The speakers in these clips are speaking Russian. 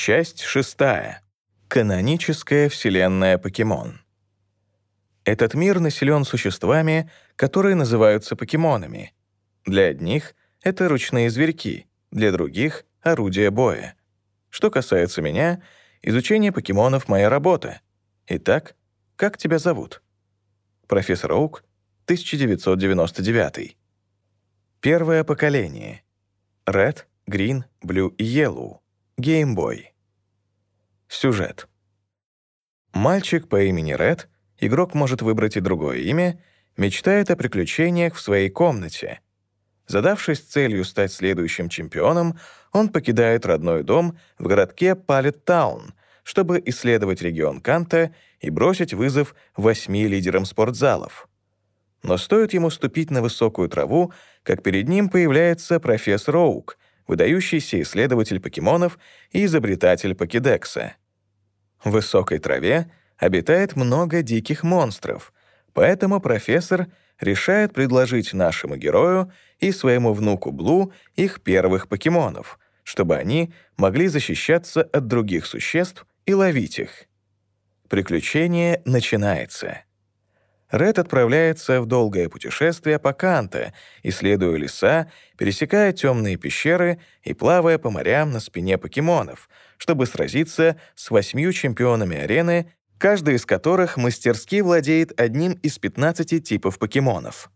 Часть шестая. Каноническая вселенная покемон. Этот мир населен существами, которые называются покемонами. Для одних — это ручные зверьки, для других — орудия боя. Что касается меня, изучение покемонов — моя работа. Итак, как тебя зовут? Профессор Оук, 1999. Первое поколение. Red, Green, Blue и Yellow. Boy. Сюжет. Мальчик по имени Ред, игрок может выбрать и другое имя, мечтает о приключениях в своей комнате. Задавшись целью стать следующим чемпионом, он покидает родной дом в городке Палет-Таун, чтобы исследовать регион Канта и бросить вызов восьми лидерам спортзалов. Но стоит ему ступить на высокую траву, как перед ним появляется профессор Оук, выдающийся исследователь покемонов и изобретатель покедекса. В высокой траве обитает много диких монстров, поэтому профессор решает предложить нашему герою и своему внуку Блу их первых покемонов, чтобы они могли защищаться от других существ и ловить их. Приключение начинается. Ред отправляется в долгое путешествие по Канте, исследуя леса, пересекая темные пещеры и плавая по морям на спине покемонов, чтобы сразиться с восьмью чемпионами арены, каждый из которых мастерски владеет одним из 15 типов покемонов.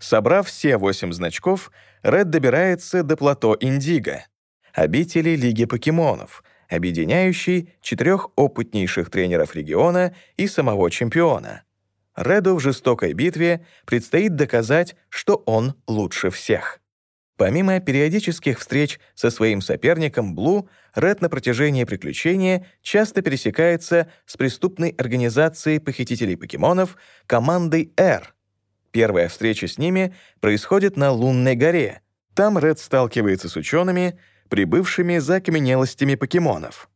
Собрав все восемь значков, Ред добирается до плато Индиго, обители Лиги покемонов, объединяющей четырех опытнейших тренеров региона и самого чемпиона — Реду в жестокой битве предстоит доказать, что он лучше всех. Помимо периодических встреч со своим соперником Блу, Ред на протяжении приключения часто пересекается с преступной организацией похитителей покемонов командой R. Первая встреча с ними происходит на Лунной горе. Там Ред сталкивается с учеными, прибывшими за окаменелостями покемонов.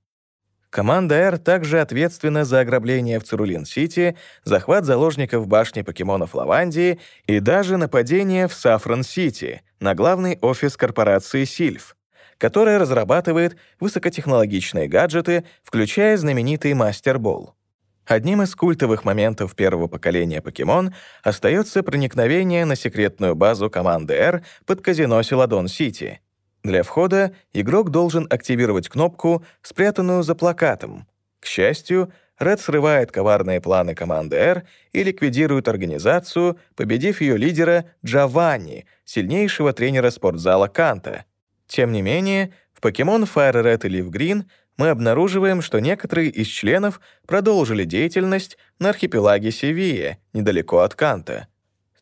Команда R также ответственна за ограбление в Церулин-Сити, захват заложников в башне покемонов Лавандии и даже нападение в Сафрон-Сити на главный офис корпорации Сильф, которая разрабатывает высокотехнологичные гаджеты, включая знаменитый Мастербол. Одним из культовых моментов первого поколения покемон остается проникновение на секретную базу команды R под казино Силадон-Сити — для входа игрок должен активировать кнопку, спрятанную за плакатом. К счастью, Ред срывает коварные планы команды R и ликвидирует организацию, победив ее лидера Джованни, сильнейшего тренера спортзала Канта. Тем не менее, в Pokemon Fire Red и Leaf Green мы обнаруживаем, что некоторые из членов продолжили деятельность на архипелаге Севия, недалеко от Канта.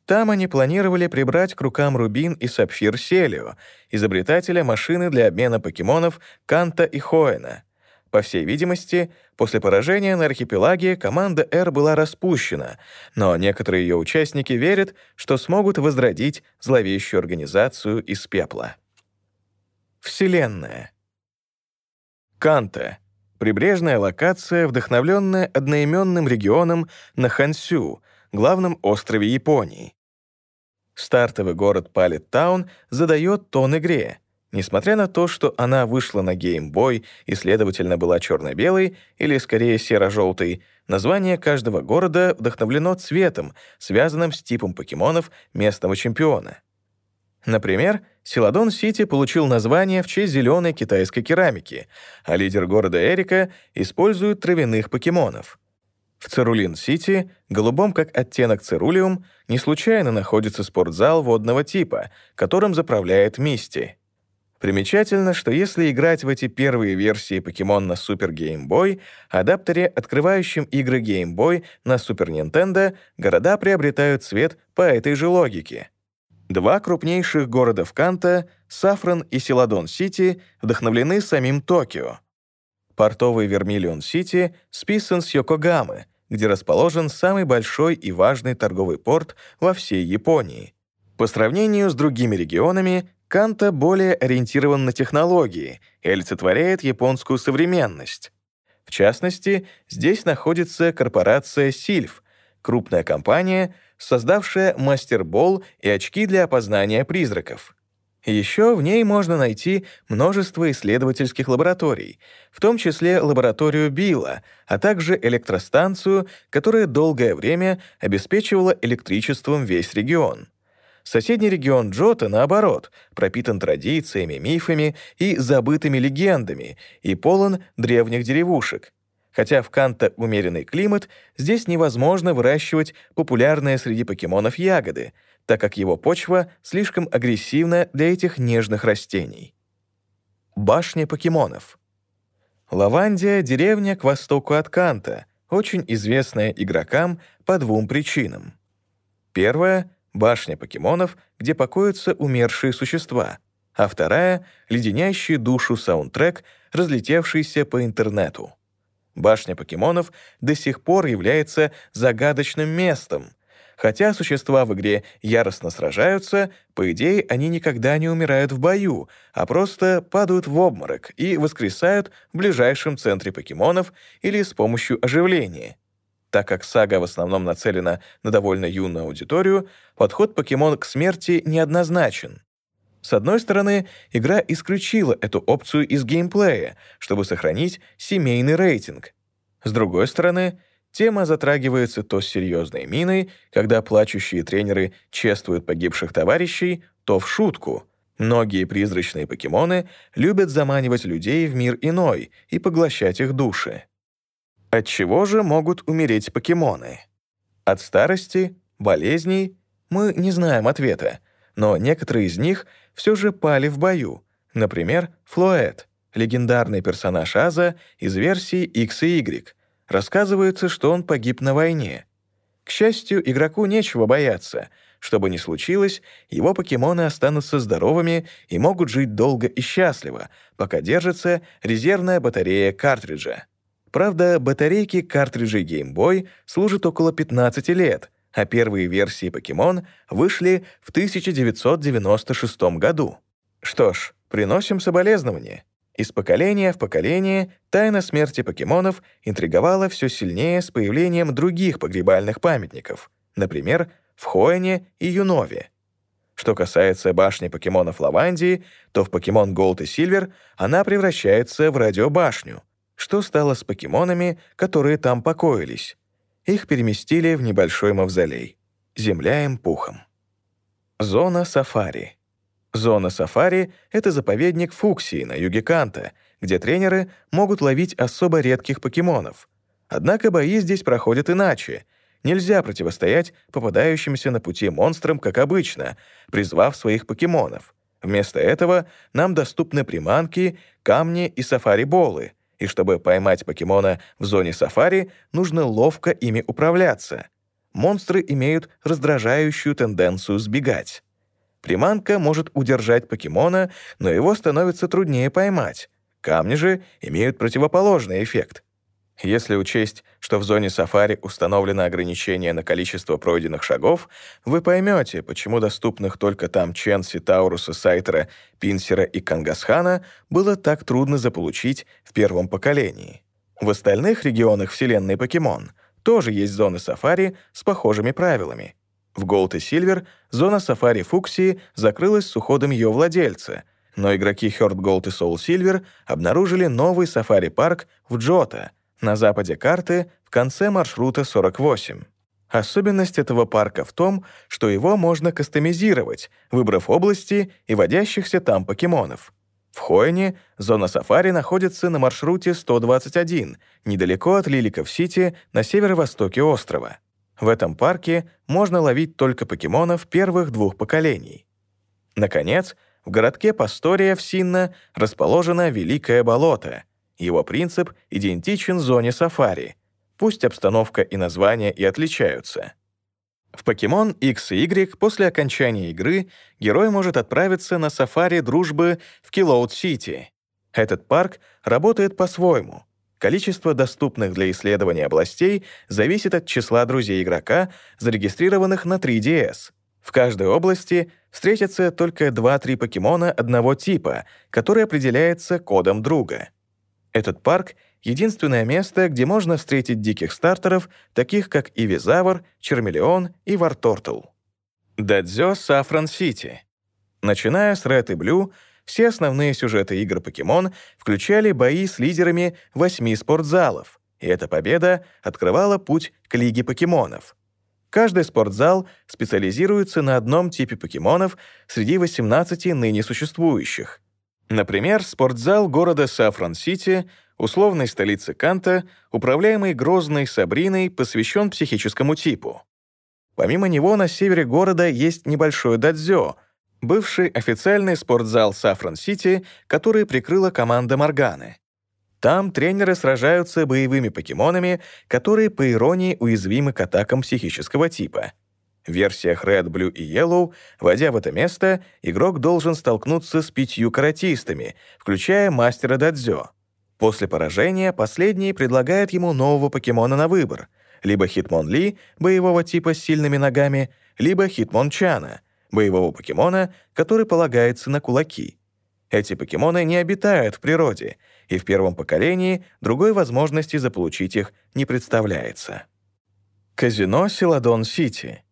Там они планировали прибрать к рукам Рубин и Сапфир Селио, изобретателя машины для обмена покемонов Канта и Хоэна. По всей видимости, после поражения на архипелаге команда R была распущена, но некоторые ее участники верят, что смогут возродить зловещую организацию из пепла. Вселенная. Канта — прибрежная локация, вдохновленная одноименным регионом на Хансю, главном острове Японии. Стартовый город Палеттаун задает тон игре. Несмотря на то, что она вышла на Boy и, следовательно, была черно-белой, или скорее серо-желтой, название каждого города вдохновлено цветом, связанным с типом покемонов местного чемпиона. Например, Силадон-Сити получил название в честь зеленой китайской керамики, а лидер города Эрика использует травяных покемонов — в Цирулин-Сити, голубом как оттенок цирулиум, не случайно находится спортзал водного типа, которым заправляет Мисти. Примечательно, что если играть в эти первые версии Pokemon на Super Game Boy, адаптере, открывающем игры Game Boy на Super Nintendo, города приобретают цвет по этой же логике. Два крупнейших города в Канта, Сафран и Силадон-Сити, вдохновлены самим Токио — Портовый Вермиллион-Сити списан с Йокогамы, где расположен самый большой и важный торговый порт во всей Японии. По сравнению с другими регионами, Канта более ориентирован на технологии и олицетворяет японскую современность. В частности, здесь находится корпорация Сильф, крупная компания, создавшая мастербол и очки для опознания призраков. Еще в ней можно найти множество исследовательских лабораторий, в том числе лабораторию Билла, а также электростанцию, которая долгое время обеспечивала электричеством весь регион. Соседний регион Джота, наоборот, пропитан традициями, мифами и забытыми легендами и полон древних деревушек. Хотя в Канта умеренный климат, здесь невозможно выращивать популярные среди покемонов ягоды, так как его почва слишком агрессивна для этих нежных растений. Башня покемонов. Лавандия — деревня к востоку от Канта, очень известная игрокам по двум причинам. Первая — башня покемонов, где покоятся умершие существа, а вторая — леденящий душу саундтрек, разлетевшийся по интернету. Башня покемонов до сих пор является загадочным местом, Хотя существа в игре яростно сражаются, по идее, они никогда не умирают в бою, а просто падают в обморок и воскресают в ближайшем центре покемонов или с помощью оживления. Так как сага в основном нацелена на довольно юную аудиторию, подход покемон к смерти неоднозначен. С одной стороны, игра исключила эту опцию из геймплея, чтобы сохранить семейный рейтинг. С другой стороны, Тема затрагивается то серьезной миной, когда плачущие тренеры чествуют погибших товарищей, то в шутку. Многие призрачные покемоны любят заманивать людей в мир иной и поглощать их души. От чего же могут умереть покемоны? От старости, болезней? Мы не знаем ответа, но некоторые из них все же пали в бою. Например, Флоэт, легендарный персонаж Аза из версии X и Y, Рассказывается, что он погиб на войне. К счастью, игроку нечего бояться. Что бы ни случилось, его покемоны останутся здоровыми и могут жить долго и счастливо, пока держится резервная батарея картриджа. Правда, батарейки картриджей Game Boy служат около 15 лет, а первые версии Покемон вышли в 1996 году. Что ж, приносим соболезнования. Из поколения в поколение тайна смерти покемонов интриговала все сильнее с появлением других погребальных памятников, например, в Хоэне и Юнове. Что касается башни покемонов Лавандии, то в покемон Gold и Silver она превращается в радиобашню. Что стало с покемонами, которые там покоились? Их переместили в небольшой мавзолей. Земля им пухом. Зона сафари. Зона сафари — это заповедник Фуксии на юге Канта, где тренеры могут ловить особо редких покемонов. Однако бои здесь проходят иначе. Нельзя противостоять попадающимся на пути монстрам, как обычно, призвав своих покемонов. Вместо этого нам доступны приманки, камни и сафари-болы, и чтобы поймать покемона в зоне сафари, нужно ловко ими управляться. Монстры имеют раздражающую тенденцию сбегать. Приманка может удержать покемона, но его становится труднее поймать. Камни же имеют противоположный эффект. Если учесть, что в зоне сафари установлено ограничение на количество пройденных шагов, вы поймете, почему доступных только там Ченси, Тауруса, Сайтера, Пинсера и Кангасхана было так трудно заполучить в первом поколении. В остальных регионах вселенной покемон тоже есть зоны сафари с похожими правилами. В Gold и Silver зона сафари Фуксии закрылась с уходом ее владельца, но игроки Heart Gold и Soul Silver обнаружили новый сафари-парк в Джота, на западе карты, в конце маршрута 48. Особенность этого парка в том, что его можно кастомизировать, выбрав области и водящихся там покемонов. В Хойне зона сафари находится на маршруте 121, недалеко от Лиликов-Сити на северо-востоке острова. В этом парке можно ловить только покемонов первых двух поколений. Наконец, в городке Пастория в Синна расположено Великое болото. Его принцип идентичен зоне сафари, пусть обстановка и название и отличаются. В Покемон X и Y после окончания игры герой может отправиться на сафари дружбы в Килоуд-Сити. Этот парк работает по-своему — Количество доступных для исследования областей зависит от числа друзей игрока, зарегистрированных на 3DS. В каждой области встретятся только 2-3 покемона одного типа, который определяется кодом друга. Этот парк — единственное место, где можно встретить диких стартеров, таких как Ивизавр, Чермелеон и Вартортл. Додзё Саффрон-Сити. Начиная с Red и Blue, все основные сюжеты игр Покемон включали бои с лидерами восьми спортзалов, и эта победа открывала путь к Лиге покемонов. Каждый спортзал специализируется на одном типе покемонов среди 18 ныне существующих. Например, спортзал города Саффрон-Сити, условной столицы Канто, управляемый грозной Сабриной, посвящен психическому типу. Помимо него на севере города есть небольшой дадзё, бывший официальный спортзал Сафрон-Сити, который прикрыла команда Морганы. Там тренеры сражаются боевыми покемонами, которые, по иронии, уязвимы к атакам психического типа. В версиях Red, Blue и Yellow, войдя в это место, игрок должен столкнуться с пятью каратистами, включая мастера Дадзё. После поражения последний предлагает ему нового покемона на выбор — либо Хитмон-Ли, боевого типа с сильными ногами, либо Хитмон-Чана, боевого покемона, который полагается на кулаки. Эти покемоны не обитают в природе, и в первом поколении другой возможности заполучить их не представляется. Казино Силадон-Сити.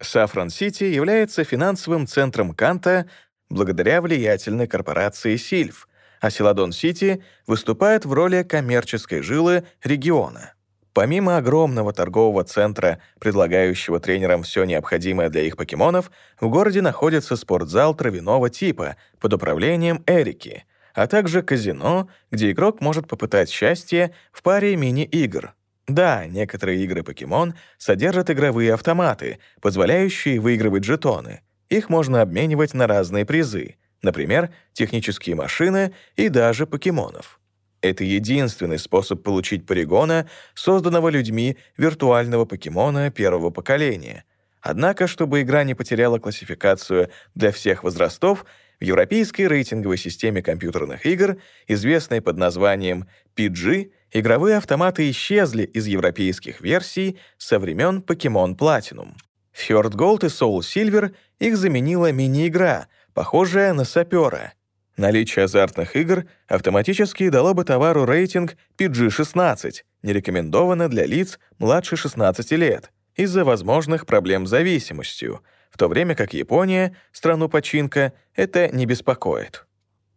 Сафрон-Сити является финансовым центром Канта благодаря влиятельной корпорации Сильф, а Силадон-Сити выступает в роли коммерческой жилы региона. Помимо огромного торгового центра, предлагающего тренерам все необходимое для их покемонов, в городе находится спортзал травяного типа под управлением Эрики, а также казино, где игрок может попытать счастье в паре мини-игр. Да, некоторые игры покемон содержат игровые автоматы, позволяющие выигрывать жетоны. Их можно обменивать на разные призы, например, технические машины и даже покемонов. Это единственный способ получить полигона, созданного людьми виртуального покемона первого поколения. Однако, чтобы игра не потеряла классификацию для всех возрастов, в европейской рейтинговой системе компьютерных игр, известной под названием PG, игровые автоматы исчезли из европейских версий со времен Pokemon Platinum. Heart Gold и Soul Silver их заменила мини-игра, похожая на сапера — Наличие азартных игр автоматически дало бы товару рейтинг PG-16, не рекомендовано для лиц младше 16 лет, из-за возможных проблем с зависимостью, в то время как Япония, страну починка, это не беспокоит.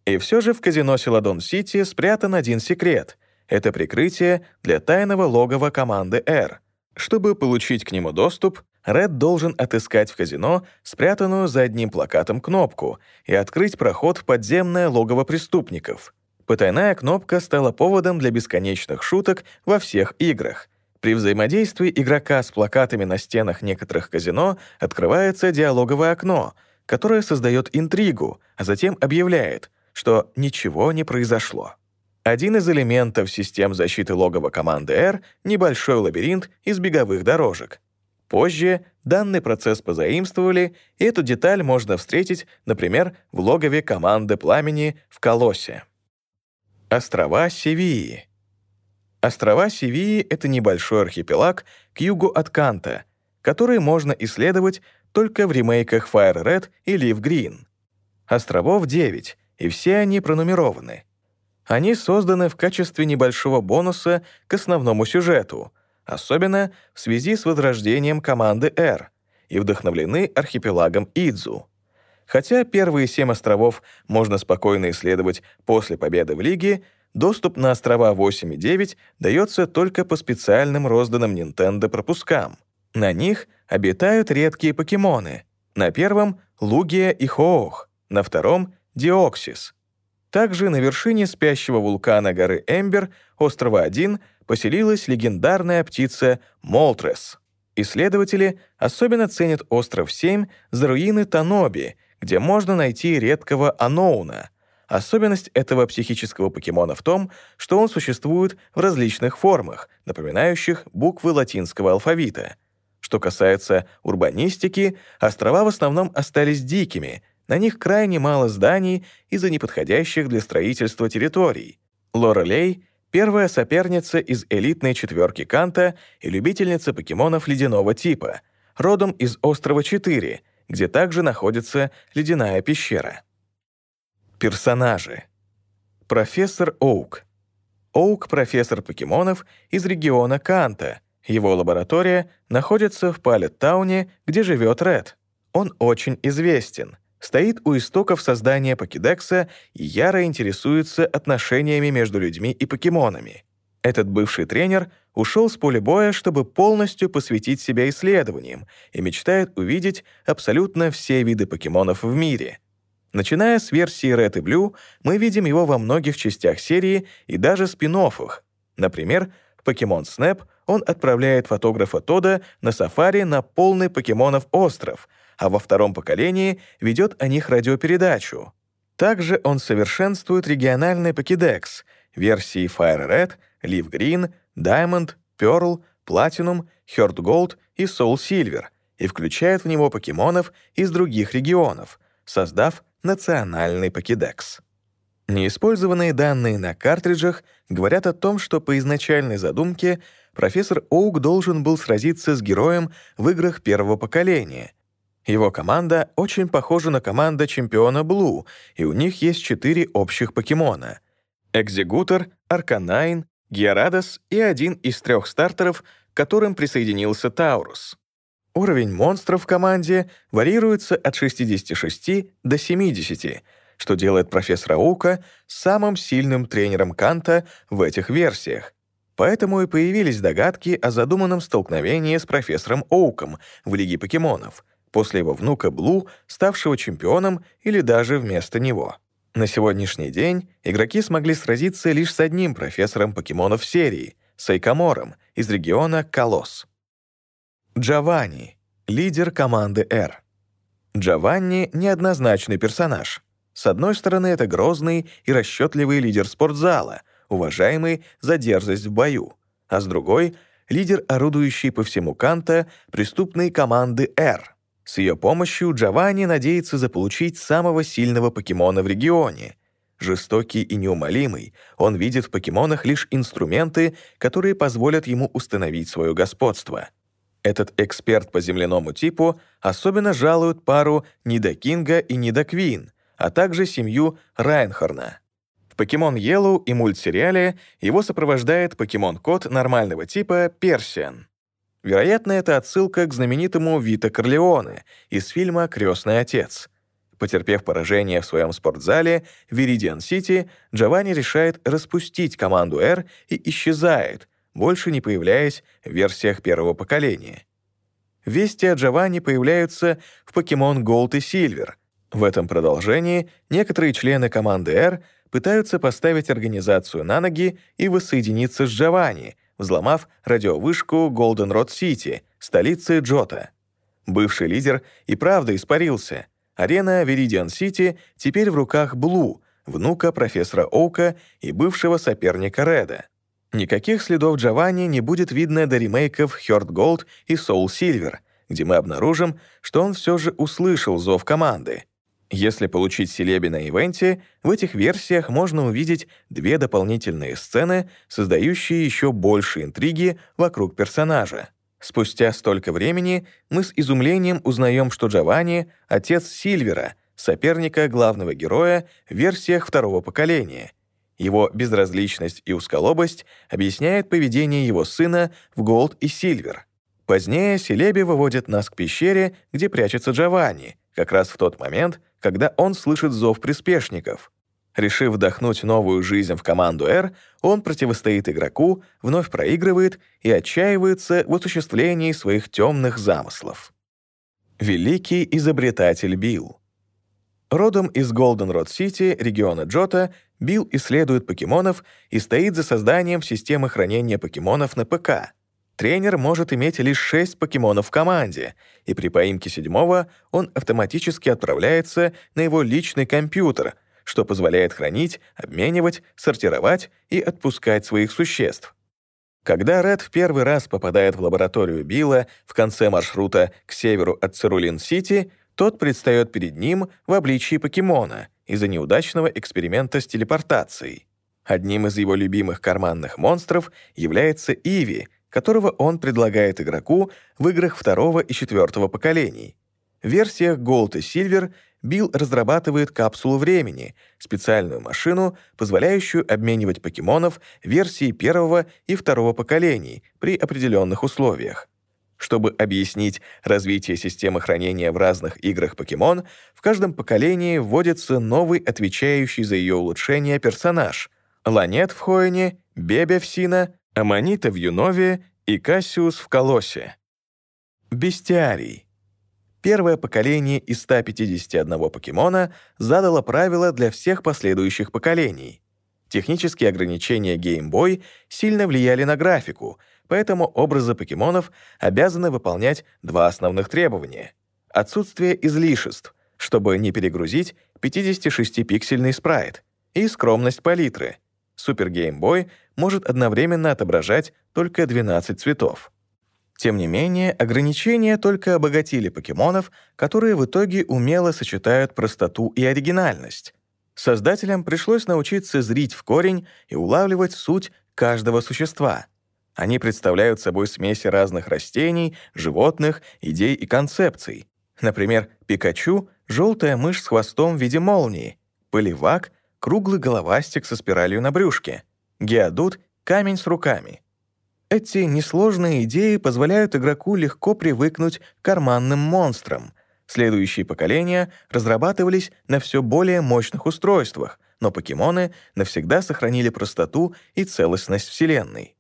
И все же в казино Силадон-Сити спрятан один секрет — это прикрытие для тайного логова команды R. Чтобы получить к нему доступ, Ред должен отыскать в казино спрятанную за одним плакатом кнопку и открыть проход в подземное логово преступников. Потайная кнопка стала поводом для бесконечных шуток во всех играх. При взаимодействии игрока с плакатами на стенах некоторых казино открывается диалоговое окно, которое создает интригу, а затем объявляет, что ничего не произошло. Один из элементов систем защиты логова команды R — небольшой лабиринт из беговых дорожек, Позже данный процесс позаимствовали, и эту деталь можно встретить, например, в логове команды пламени в Колосе. Острова Севии. Острова Севии — это небольшой архипелаг к югу от Канта, который можно исследовать только в ремейках Fire Red и Leaf Green. Островов 9, и все они пронумерованы. Они созданы в качестве небольшого бонуса к основному сюжету — особенно в связи с возрождением команды R, и вдохновлены архипелагом Идзу. Хотя первые семь островов можно спокойно исследовать после победы в Лиге, доступ на острова 8 и 9 дается только по специальным розданным Nintendo пропускам. На них обитают редкие покемоны. На первом — Лугия и Хоох, на втором — Диоксис. Также на вершине спящего вулкана горы Эмбер, острова 1, поселилась легендарная птица Молтрес. Исследователи особенно ценят остров 7 за руины Таноби, где можно найти редкого аноуна. Особенность этого психического покемона в том, что он существует в различных формах, напоминающих буквы латинского алфавита. Что касается урбанистики, острова в основном остались дикими, на них крайне мало зданий из-за неподходящих для строительства территорий. Лорелей первая соперница из элитной четверки Канта и любительница покемонов ледяного типа, родом из острова 4, где также находится ледяная пещера. Персонажи. Профессор Оук. Оук — профессор покемонов из региона Канта. Его лаборатория находится в Палеттауне, где живет Ред. Он очень известен. Стоит у истоков создания покедекса и яро интересуется отношениями между людьми и покемонами. Этот бывший тренер ушел с поля боя, чтобы полностью посвятить себя исследованиям и мечтает увидеть абсолютно все виды покемонов в мире. Начиная с версии Red и Blue, мы видим его во многих частях серии и даже спин -оффах. Например, в Pokemon Snap он отправляет фотографа Тода на сафари на полный покемонов остров, а во втором поколении ведет о них радиопередачу. Также он совершенствует региональный покедекс, версии Fire Red, Leaf Green, Diamond, Pearl, Platinum, Heart и Soul Silver и включает в него покемонов из других регионов, создав национальный покедекс. Неиспользованные данные на картриджах говорят о том, что по изначальной задумке профессор Оук должен был сразиться с героем в играх первого поколения. Его команда очень похожа на команду чемпиона Блу, и у них есть четыре общих покемона — Экзегутор, Арканайн, Гьярадос и один из трех стартеров, к которым присоединился Таурус. Уровень монстров в команде варьируется от 66 до 70, что делает профессора Оука самым сильным тренером Канто в этих версиях. Поэтому и появились догадки о задуманном столкновении с профессором Оуком в Лиге покемонов, после его внука Блу, ставшего чемпионом или даже вместо него. На сегодняшний день игроки смогли сразиться лишь с одним профессором покемонов серии — Сайкамором из региона Колосс. Джованни — лидер команды R. Джованни — неоднозначный персонаж. С одной стороны, это грозный и расчетливый лидер спортзала, уважаемый за дерзость в бою, а с другой — лидер, орудующий по всему Канта преступной команды R. С ее помощью Джованни надеется заполучить самого сильного покемона в регионе. Жестокий и неумолимый, он видит в покемонах лишь инструменты, которые позволят ему установить свое господство — этот эксперт по земляному типу особенно жалует пару Нидакинга и Нидаквин, а также семью Райнхорна. В Покемон Yellow и мультсериале его сопровождает покемон-кот нормального типа Персиан. Вероятно, это отсылка к знаменитому Вита Корлеоне из фильма «Крестный отец». Потерпев поражение в своем спортзале Виридиан-Сити, Джованни решает распустить команду R и исчезает, больше не появляясь в версиях первого поколения. Вести о Джованни появляются в Pokemon Gold и Silver. В этом продолжении некоторые члены команды R пытаются поставить организацию на ноги и воссоединиться с Джованни, взломав радиовышку City, столицы Джота. Бывший лидер и правда испарился. Арена City теперь в руках Блу, внука профессора Оука и бывшего соперника Реда. Никаких следов Джованни не будет видно до ремейков Heart Gold и Soul Silver, где мы обнаружим, что он все же услышал зов команды. Если получить Селеби на ивенте, в этих версиях можно увидеть две дополнительные сцены, создающие еще больше интриги вокруг персонажа. Спустя столько времени мы с изумлением узнаем, что Джованни — отец Сильвера, соперника главного героя в версиях второго поколения — его безразличность и усколобость объясняет поведение его сына в Голд и Сильвер. Позднее Селеби выводит нас к пещере, где прячется Джованни, как раз в тот момент, когда он слышит зов приспешников. Решив вдохнуть новую жизнь в команду R, он противостоит игроку, вновь проигрывает и отчаивается в осуществлении своих темных замыслов. Великий изобретатель Билл родом из Голденрод-Сити, региона Джото, Билл исследует покемонов и стоит за созданием системы хранения покемонов на ПК. Тренер может иметь лишь 6 покемонов в команде, и при поимке седьмого он автоматически отправляется на его личный компьютер, что позволяет хранить, обменивать, сортировать и отпускать своих существ. Когда Ред в первый раз попадает в лабораторию Билла в конце маршрута к северу от Цирулин-Сити, тот предстает перед ним в обличии покемона из-за неудачного эксперимента с телепортацией. Одним из его любимых карманных монстров является Иви, которого он предлагает игроку в играх второго и четвертого поколений. В версиях Gold и Silver Билл разрабатывает капсулу времени, специальную машину, позволяющую обменивать покемонов версии первого и второго поколений при определенных условиях. Чтобы объяснить развитие системы хранения в разных играх Покемон, в каждом поколении вводится новый отвечающий за ее улучшение персонаж — Ланет в Хоэне, Бебе в Сина, Аманита в Юнове и Кассиус в Колосе. Бестиарий. Первое поколение из 151 покемона задало правила для всех последующих поколений. Технические ограничения Game Boy сильно влияли на графику — поэтому образы покемонов обязаны выполнять два основных требования. Отсутствие излишеств, чтобы не перегрузить 56-пиксельный спрайт, и скромность палитры. Super Game Boy может одновременно отображать только 12 цветов. Тем не менее, ограничения только обогатили покемонов, которые в итоге умело сочетают простоту и оригинальность. Создателям пришлось научиться зрить в корень и улавливать суть каждого существа — они представляют собой смеси разных растений, животных, идей и концепций. Например, Пикачу — желтая мышь с хвостом в виде молнии, Поливак — круглый головастик со спиралью на брюшке, Геодут — камень с руками. Эти несложные идеи позволяют игроку легко привыкнуть к карманным монстрам. Следующие поколения разрабатывались на все более мощных устройствах, но покемоны навсегда сохранили простоту и целостность Вселенной.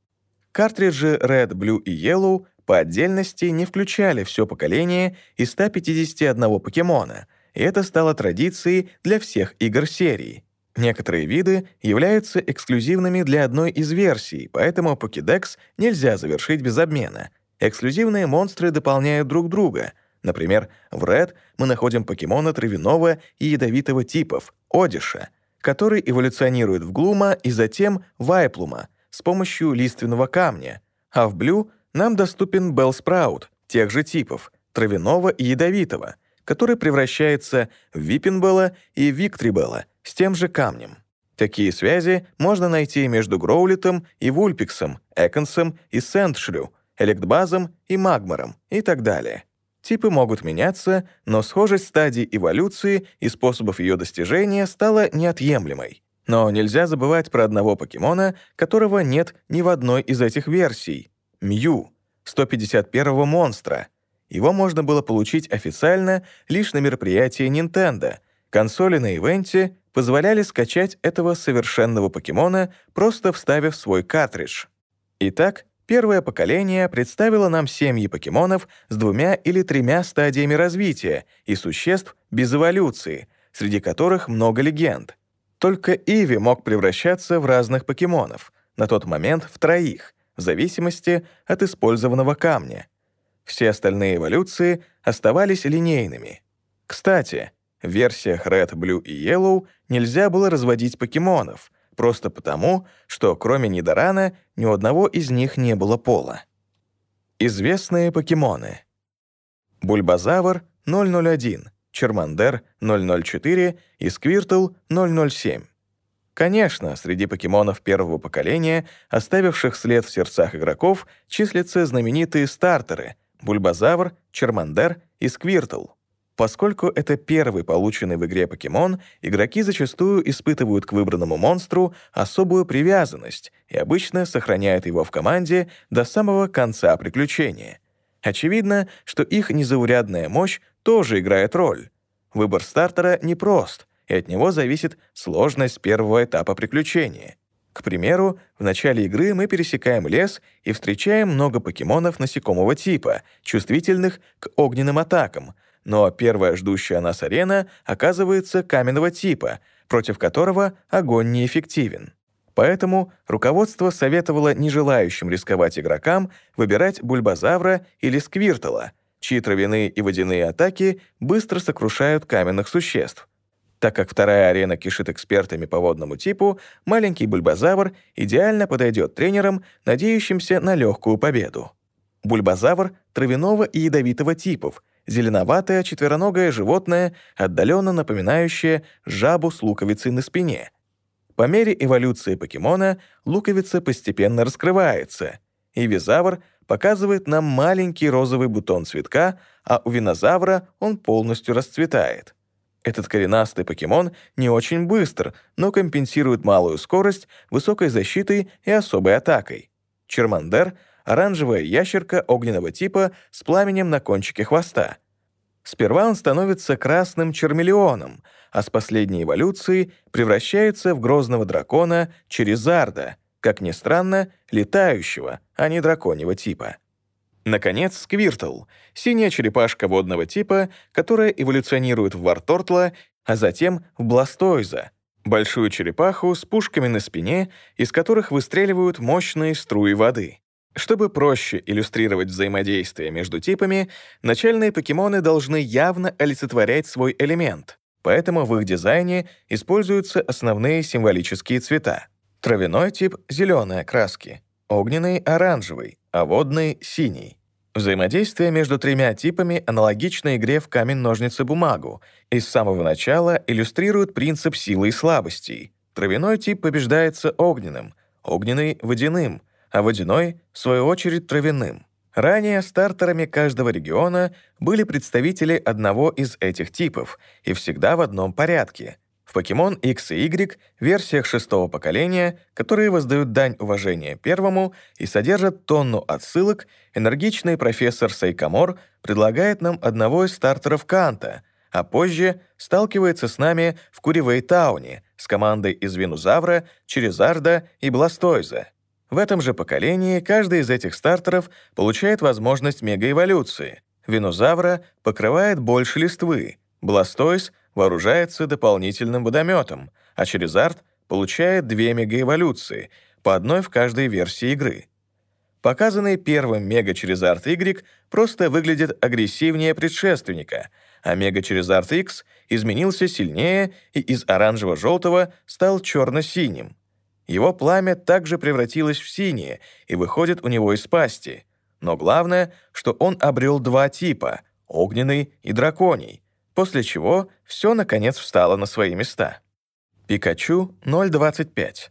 Картриджи Red, Blue и Yellow по отдельности не включали все поколение из 151 покемона, и это стало традицией для всех игр серии. Некоторые виды являются эксклюзивными для одной из версий, поэтому Pokédex нельзя завершить без обмена. Эксклюзивные монстры дополняют друг друга. Например, в Red мы находим покемона травяного и ядовитого типов — Одиша, который эволюционирует в Глума и затем в Вайлплума — с помощью лиственного камня, а в Blue нам доступен Беллспраут тех же типов, травяного и ядовитого, который превращается в Випинбелла и Виктрибелла с тем же камнем. Такие связи можно найти между Гроулитом и Вульпиксом, Экансом и Сэндшрю, Электабазом и Магмаром и так далее. Типы могут меняться, но схожесть стадий эволюции и способов ее достижения стала неотъемлемой. Но нельзя забывать про одного покемона, которого нет ни в одной из этих версий — Мью, 151-го монстра. Его можно было получить официально лишь на мероприятии Nintendo. Консоли на ивенте позволяли скачать этого совершенного покемона, просто вставив свой картридж. Итак, первое поколение представило нам семьи покемонов с двумя или тремя стадиями развития и существ без эволюции, среди которых много легенд — только Иви мог превращаться в разных покемонов, на тот момент в троих, в зависимости от использованного камня. Все остальные эволюции оставались линейными. Кстати, в версиях Red, Blue и Yellow нельзя было разводить покемонов, просто потому, что кроме Нидорана ни у одного из них не было пола. Известные покемоны. Бульбазавр 001, Чермандер 004 и Сквиртл 007. Конечно, среди покемонов первого поколения, оставивших след в сердцах игроков, числятся знаменитые стартеры — Бульбазавр, Чермандер и Сквиртл. Поскольку это первый полученный в игре покемон, игроки зачастую испытывают к выбранному монстру особую привязанность и обычно сохраняют его в команде до самого конца приключения. Очевидно, что их незаурядная мощь тоже играет роль. Выбор стартера непрост, и от него зависит сложность первого этапа приключения. К примеру, в начале игры мы пересекаем лес и встречаем много покемонов насекомого типа, чувствительных к огненным атакам, но первая ждущая нас арена оказывается каменного типа, против которого огонь неэффективен. Поэтому руководство советовало нежелающим рисковать игрокам выбирать бульбазавра или сквиртала, чьи травяные и водяные атаки быстро сокрушают каменных существ. Так как вторая арена кишит экспертами по водному типу, маленький бульбазавр идеально подойдет тренерам, надеющимся на легкую победу. Бульбазавр травяного и ядовитого типов, зеленоватое четвероногое животное, отдаленно напоминающее жабу с луковицей на спине — по мере эволюции покемона луковица постепенно раскрывается, и визавр показывает нам маленький розовый бутон цветка, а у винозавра он полностью расцветает. Этот коренастый покемон не очень быстр, но компенсирует малую скорость, высокой защитой и особой атакой. Чермандер оранжевая ящерка огненного типа с пламенем на кончике хвоста. Сперва он становится красным чермелеоном, а с последней эволюцией превращается в грозного дракона Черезарда, как ни странно, летающего, а не драконьего типа. Наконец, Сквиртл — синяя черепашка водного типа, которая эволюционирует в Вартортла, а затем в Бластойза, большую черепаху с пушками на спине, из которых выстреливают мощные струи воды. Чтобы проще иллюстрировать взаимодействие между типами, начальные покемоны должны явно олицетворять свой элемент, поэтому в их дизайне используются основные символические цвета. Травяной тип — зеленой окраски, огненный — оранжевый, а водный — синий. Взаимодействие между тремя типами аналогично игре в камень-ножницы-бумагу и с самого начала иллюстрирует принцип силы и слабостей. Травяной тип побеждается огненным, огненный — водяным, а водяной, в свою очередь, травяным. Ранее стартерами каждого региона были представители одного из этих типов и всегда в одном порядке. В Pokemon X и Y версиях шестого поколения, которые воздают дань уважения первому и содержат тонну отсылок, энергичный профессор Сайкамор предлагает нам одного из стартеров Канто, а позже сталкивается с нами в Куривей-тауне с командой из Венузавра, Чаризарда и Бластойза. В этом же поколении каждый из этих стартеров получает возможность мегаэволюции. Венузавра покрывает больше листвы, Бластойз вооружается дополнительным водометом, а Чаризард получает две мегаэволюции, по одной в каждой версии игры. Показанный первым Мега Черезард Y просто выглядит агрессивнее предшественника, а Мега Черезард X изменился сильнее и из оранжево-желтого стал черно-синим. Его пламя также превратилось в синее и выходит у него из пасти. Но главное, что он обрел два типа — огненный и драконий — после чего все, наконец, встало на свои места. Пикачу 0.25.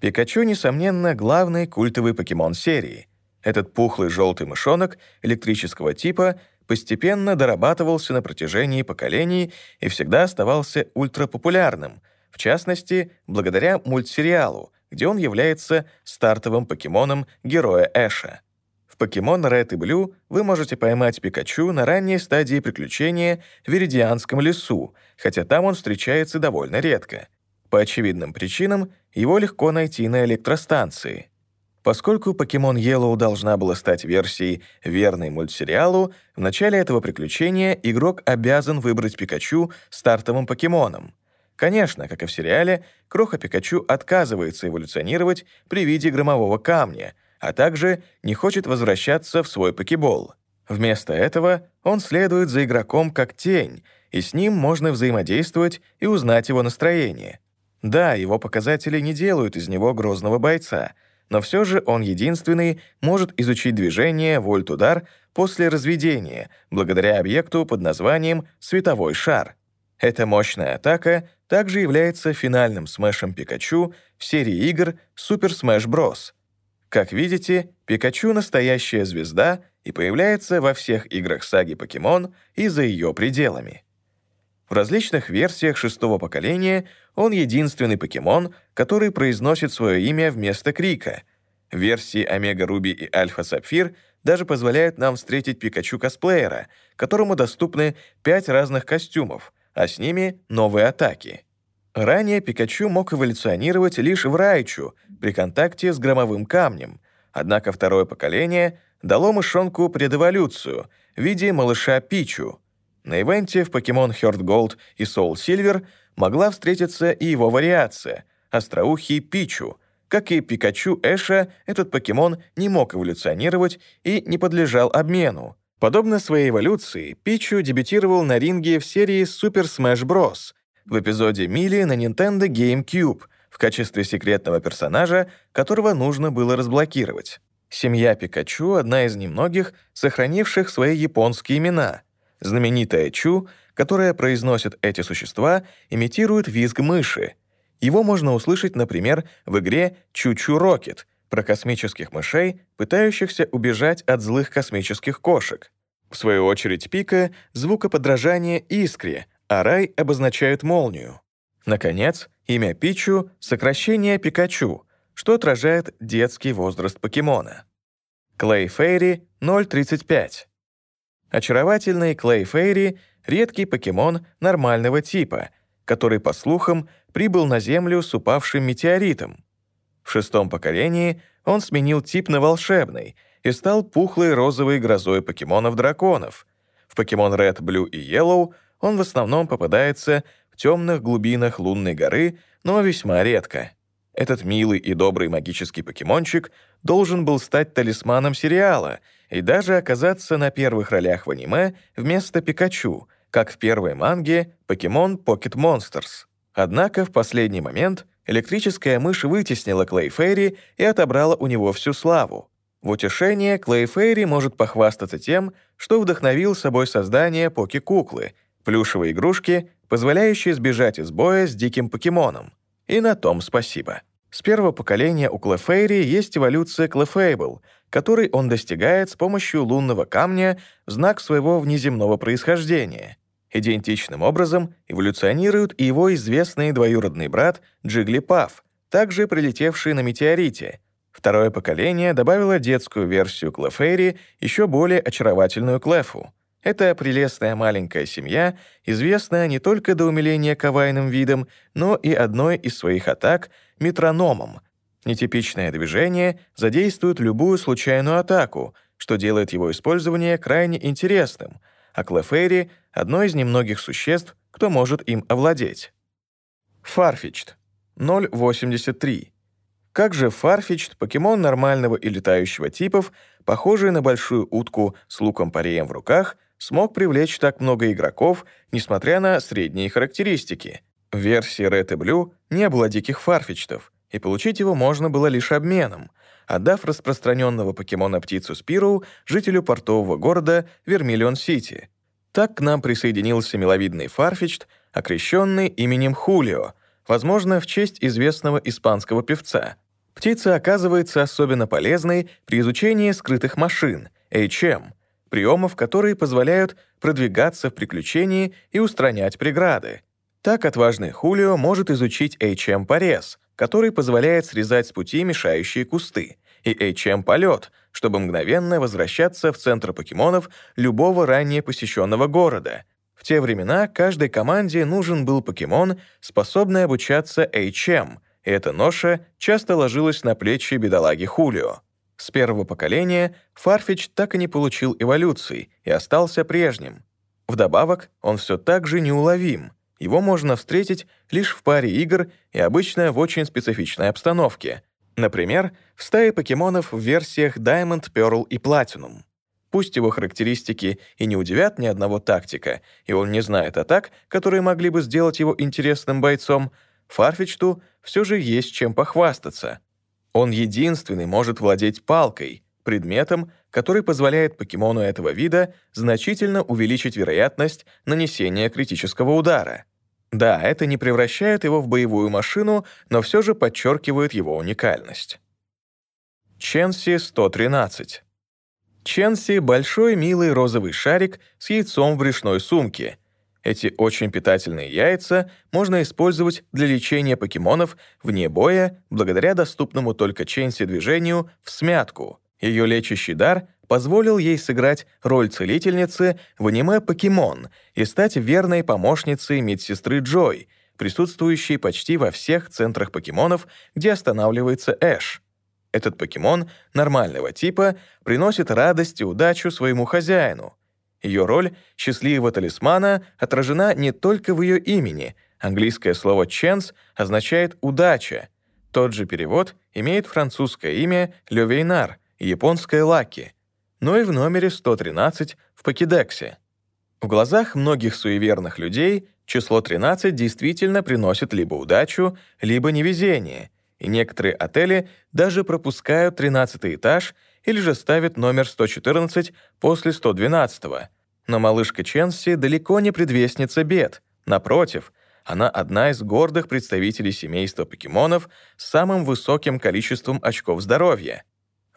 Пикачу, несомненно, главный культовый покемон серии. Этот пухлый желтый мышонок электрического типа постепенно дорабатывался на протяжении поколений и всегда оставался ультрапопулярным, в частности, благодаря мультсериалу, где он является стартовым покемоном героя Эша. В Pokemon Red и Blue вы можете поймать Пикачу на ранней стадии приключения в Веридианском лесу, хотя там он встречается довольно редко. По очевидным причинам его легко найти на электростанции. Поскольку Pokemon Yellow должна была стать версией верной мультсериалу, в начале этого приключения игрок обязан выбрать Пикачу стартовым покемоном. Конечно, как и в сериале, Кроха Пикачу отказывается эволюционировать при виде громового камня — а также не хочет возвращаться в свой покебол. Вместо этого он следует за игроком как тень, и с ним можно взаимодействовать и узнать его настроение. Да, его показатели не делают из него грозного бойца, но все же он единственный может изучить движение вольт-удар после разведения, благодаря объекту под названием «световой шар». Эта мощная атака также является финальным смешем Пикачу в серии игр Super Smash Bros., как видите, Пикачу — настоящая звезда и появляется во всех играх саги «Покемон» и за ее пределами. В различных версиях шестого поколения он единственный покемон, который произносит свое имя вместо крика. Версии Омега Руби и Альфа Сапфир даже позволяют нам встретить Пикачу-косплеера, которому доступны пять разных костюмов, а с ними новые атаки. Ранее Пикачу мог эволюционировать лишь в Райчу при контакте с громовым камнем, однако второе поколение дало мышонку предэволюцию в виде малыша Пичу. На ивенте в Pokemon Heart Gold и Soul Silver могла встретиться и его вариация — остроухий Пичу. Как и Пикачу Эша, этот покемон не мог эволюционировать и не подлежал обмену. Подобно своей эволюции, Пичу дебютировал на ринге в серии Super Smash Bros., в эпизоде Мили на Nintendo GameCube в качестве секретного персонажа, которого нужно было разблокировать. Семья Пикачу — одна из немногих, сохранивших свои японские имена. Знаменитая Чу, которая произносит эти существа, имитирует визг мыши. Его можно услышать, например, в игре «Чу-Чу Рокет» про космических мышей, пытающихся убежать от злых космических кошек. В свою очередь Пика — звукоподражание Искре — а рай обозначает молнию. Наконец, имя Пичу — сокращение Пикачу, что отражает детский возраст покемона. Клей Фейри 0.35. Очаровательный Клей Фейри — редкий покемон нормального типа, который, по слухам, прибыл на Землю с упавшим метеоритом. В шестом поколении он сменил тип на волшебный и стал пухлой розовой грозой покемонов-драконов. В покемон Red, Blue и Yellow он в основном попадается в темных глубинах лунной горы, но весьма редко. Этот милый и добрый магический покемончик должен был стать талисманом сериала и даже оказаться на первых ролях в аниме вместо Пикачу, как в первой манге «Покемон Pocket Monsters». Однако в последний момент электрическая мышь вытеснила Клейфейри и отобрала у него всю славу. В утешение Клейфейри может похвастаться тем, что вдохновил собой создание поки-куклы, плюшевой игрушки, позволяющей сбежать из боя с диким покемоном. И на том спасибо. С первого поколения у Клефейри есть эволюция Клефейбл, которой он достигает с помощью лунного камня в знак своего внеземного происхождения. Идентичным образом эволюционирует и его известный двоюродный брат Джиглипаф, также прилетевший на метеорите. Второе поколение добавило детскую версию Клефейри, еще более очаровательную Клефу. Это прелестная маленькая семья, известная не только до умиления кавайным видом, но и одной из своих атак — метрономом. Нетипичное движение задействует любую случайную атаку, что делает его использование крайне интересным, а Клефейри — одно из немногих существ, кто может им овладеть. Фарфичт. 0.83. Как же Фарфичт, покемон нормального и летающего типов, похожий на большую утку с луком-пореем в руках — смог привлечь так много игроков, несмотря на средние характеристики. В версии Red и Blue не было диких фарфичтов, и получить его можно было лишь обменом, отдав распространенного покемона-птицу Спиру жителю портового города Вермиллион-Сити. Так к нам присоединился миловидный фарфичт, окрещенный именем Хулио, возможно, в честь известного испанского певца. Птица оказывается особенно полезной при изучении скрытых машин, HM, приемов, которые позволяют продвигаться в приключении и устранять преграды. Так отважный Хулио может изучить HM-порез, который позволяет срезать с пути мешающие кусты, и HM-полет, чтобы мгновенно возвращаться в центр покемонов любого ранее посещенного города. В те времена каждой команде нужен был покемон, способный обучаться HM, и эта ноша часто ложилась на плечи бедолаги Хулио. С первого поколения Фарфич так и не получил эволюции и остался прежним. Вдобавок, он все так же неуловим. Его можно встретить лишь в паре игр и обычно в очень специфичной обстановке. Например, в стае покемонов в версиях Diamond, Pearl и Platinum. Пусть его характеристики и не удивят ни одного тактика, и он не знает атак, которые могли бы сделать его интересным бойцом, Фарфичту все же есть чем похвастаться — он единственный может владеть палкой, предметом, который позволяет покемону этого вида значительно увеличить вероятность нанесения критического удара. Да, это не превращает его в боевую машину, но все же подчеркивает его уникальность. Ченси 113. Ченси — большой милый розовый шарик с яйцом в брюшной сумке — эти очень питательные яйца можно использовать для лечения покемонов вне боя благодаря доступному только Ченси движению в смятку. Ее лечащий дар позволил ей сыграть роль целительницы в аниме «Покемон» и стать верной помощницей медсестры Джой, присутствующей почти во всех центрах покемонов, где останавливается Эш. Этот покемон нормального типа приносит радость и удачу своему хозяину — ее роль счастливого талисмана отражена не только в ее имени. Английское слово «chance» означает «удача». Тот же перевод имеет французское имя «Левейнар» японское «Лаки», но и в номере 113 в Покедексе. В глазах многих суеверных людей число 13 действительно приносит либо удачу, либо невезение, и некоторые отели даже пропускают 13 этаж или же ставят номер 114 после 112 -го. Но малышка Ченси далеко не предвестница бед. Напротив, она одна из гордых представителей семейства покемонов с самым высоким количеством очков здоровья.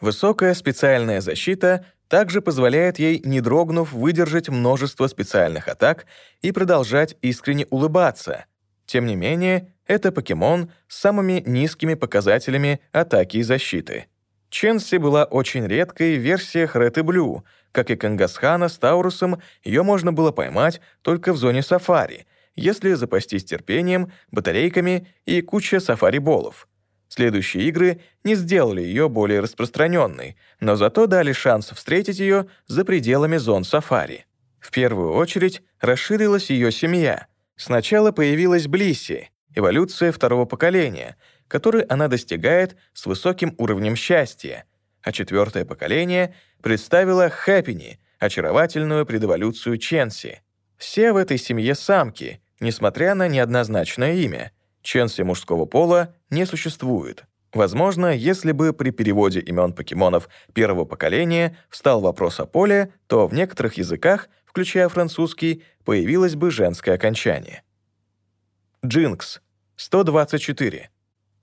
Высокая специальная защита также позволяет ей, не дрогнув, выдержать множество специальных атак и продолжать искренне улыбаться. Тем не менее, это покемон с самыми низкими показателями атаки и защиты. Ченси была очень редкой в версиях Red и Blue. Как и Кангасхана с Таурусом, ее можно было поймать только в зоне сафари, если запастись терпением, батарейками и куча сафари-болов. Следующие игры не сделали ее более распространенной, но зато дали шанс встретить ее за пределами зон сафари. В первую очередь расширилась ее семья. Сначала появилась Блисси, эволюция второго поколения, которой она достигает с высоким уровнем счастья, а четвертое поколение представило Хэппини, очаровательную предэволюцию Ченси. Все в этой семье самки, несмотря на неоднозначное имя. Ченси мужского пола не существует. Возможно, если бы при переводе имен покемонов первого поколения встал вопрос о поле, то в некоторых языках, включая французский, появилось бы женское окончание. Джинкс. 124.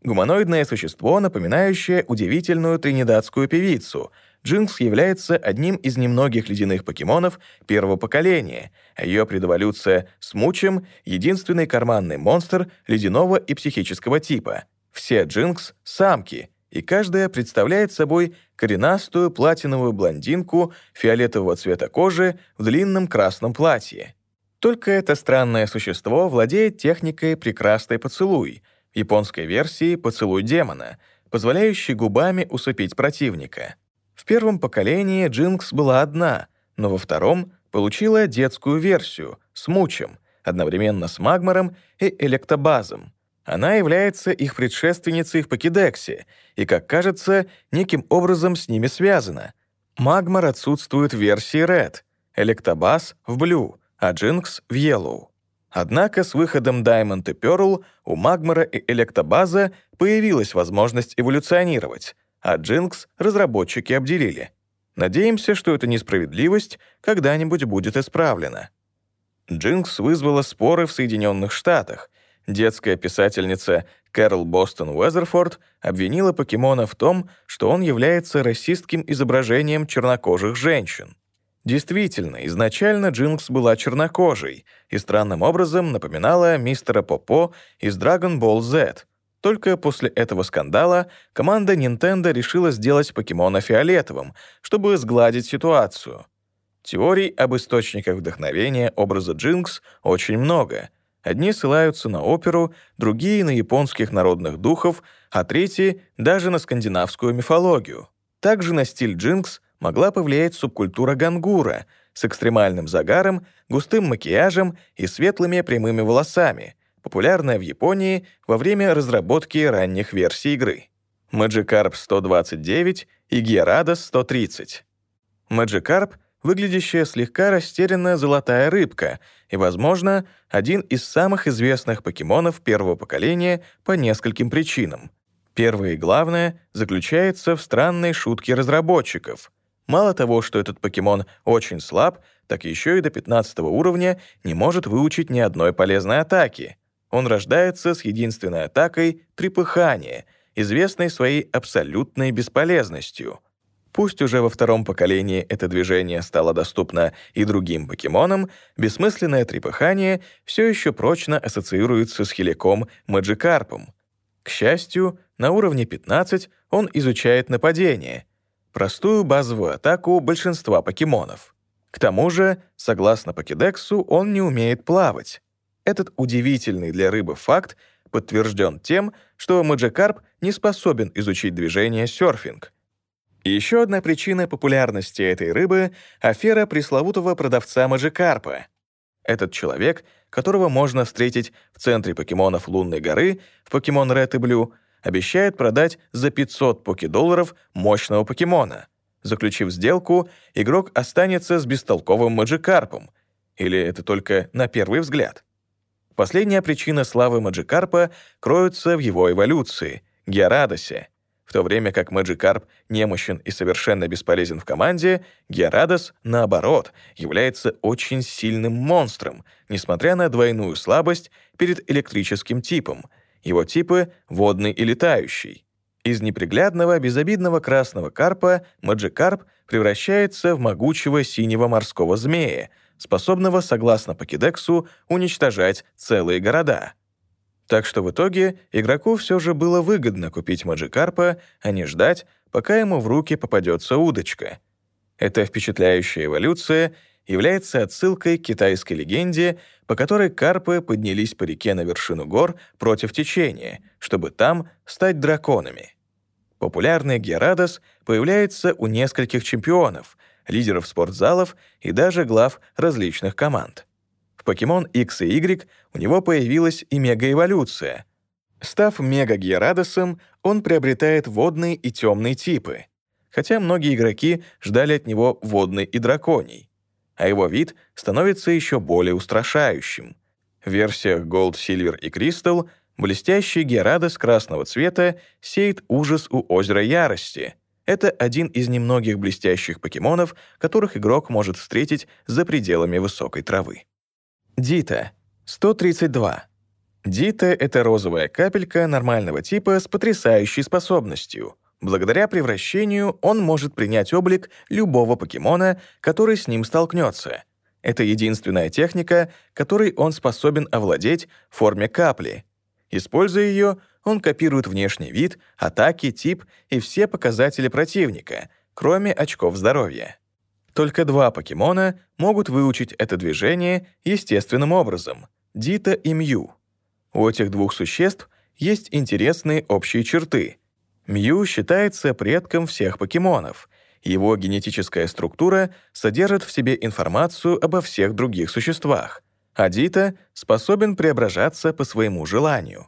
Гуманоидное существо, напоминающее удивительную тринидадскую певицу. Джинкс является одним из немногих ледяных покемонов первого поколения, а ее предэволюция с Мучем — единственный карманный монстр ледяного и психического типа. Все Джинкс — самки, и каждая представляет собой коренастую платиновую блондинку фиолетового цвета кожи в длинном красном платье. Только это странное существо владеет техникой «прекрасный поцелуй», японской версии «Поцелуй демона», позволяющей губами усыпить противника. Первом поколении Джинкс была одна, но во втором получила детскую версию с Мучем, одновременно с Магмаром и Электобазом. Она является их предшественницей в Покедексе и, как кажется, неким образом с ними связана. Магмар отсутствует в версии Red, Электобаз — в Blue, а Джинкс — в Yellow. Однако с выходом Diamond и Pearl у Магмара и Электобаза появилась возможность эволюционировать, а Джинкс разработчики обделили. Надеемся, что эта несправедливость когда-нибудь будет исправлена. Джинкс вызвала споры в Соединенных Штатах. Детская писательница Кэрол Бостон Уэзерфорд обвинила покемона в том, что он является расистским изображением чернокожих женщин. Действительно, изначально Джинкс была чернокожей и странным образом напоминала мистера Попо из Dragon Ball Z. Только после этого скандала команда Nintendo решила сделать покемона фиолетовым, чтобы сгладить ситуацию. Теорий об источниках вдохновения образа Джинкс очень много. Одни ссылаются на оперу, другие — на японских народных духов, а третьи — даже на скандинавскую мифологию. Также на стиль Джинкс — могла повлиять субкультура гангура с экстремальным загаром, густым макияжем и светлыми прямыми волосами, популярная в Японии во время разработки ранних версий игры. Magikarp 129 и Gyarados 130. Magikarp — выглядящая слегка растерянная золотая рыбка и, возможно, один из самых известных покемонов первого поколения по нескольким причинам. Первое и главное заключается в странной шутке разработчиков — Мало того, что этот покемон очень слаб, так еще и до 15 уровня не может выучить ни одной полезной атаки. Он рождается с единственной атакой — трепыхание, известной своей абсолютной бесполезностью. Пусть уже во втором поколении это движение стало доступно и другим покемонам, бессмысленное трепыхание все еще прочно ассоциируется с хиликом Маджикарпом. К счастью, на уровне 15 он изучает нападение — простую базовую атаку большинства покемонов. К тому же, согласно покедексу, он не умеет плавать. Этот удивительный для рыбы факт подтвержден тем, что Маджикарп не способен изучить движение серфинг. Еще одна причина популярности этой рыбы — афера пресловутого продавца Маджикарпа. Этот человек, которого можно встретить в центре покемонов Лунной горы в Покемон Red и Blue — обещает продать за 500 покедолларов мощного покемона. Заключив сделку, игрок останется с бестолковым Маджикарпом. Или это только на первый взгляд? Последняя причина славы Маджикарпа кроется в его эволюции — Гьярадосе. В то время как Маджикарп немощен и совершенно бесполезен в команде, Гьярадос, наоборот, является очень сильным монстром, несмотря на двойную слабость перед электрическим типом — его типы — водный и летающий. Из неприглядного, безобидного красного карпа Маджикарп превращается в могучего синего морского змея, способного, согласно Покедексу, уничтожать целые города. Так что в итоге игроку все же было выгодно купить Маджикарпа, а не ждать, пока ему в руки попадется удочка. Эта впечатляющая эволюция является отсылкой к китайской легенде, по которой карпы поднялись по реке на вершину гор против течения, чтобы там стать драконами. Популярный Герадос появляется у нескольких чемпионов, лидеров спортзалов и даже глав различных команд. В Pokemon X и Y у него появилась и мегаэволюция. Став мега-Герадосом, он приобретает водные и темные типы, хотя многие игроки ждали от него водный и драконий, а его вид становится еще более устрашающим. В версиях Gold, Silver и Crystal блестящий Герадос красного цвета сеет ужас у озера Ярости. Это один из немногих блестящих покемонов, которых игрок может встретить за пределами высокой травы. Дита. 132. Дита — это розовая капелька нормального типа с потрясающей способностью. Благодаря превращению он может принять облик любого покемона, который с ним столкнется. Это единственная техника, которой он способен овладеть в форме капли. Используя ее, он копирует внешний вид, атаки, тип и все показатели противника, кроме очков здоровья. Только два покемона могут выучить это движение естественным образом — Дита и Мью. У этих двух существ есть интересные общие черты. Мью считается предком всех покемонов. Его генетическая структура содержит в себе информацию обо всех других существах, а Дита способен преображаться по своему желанию.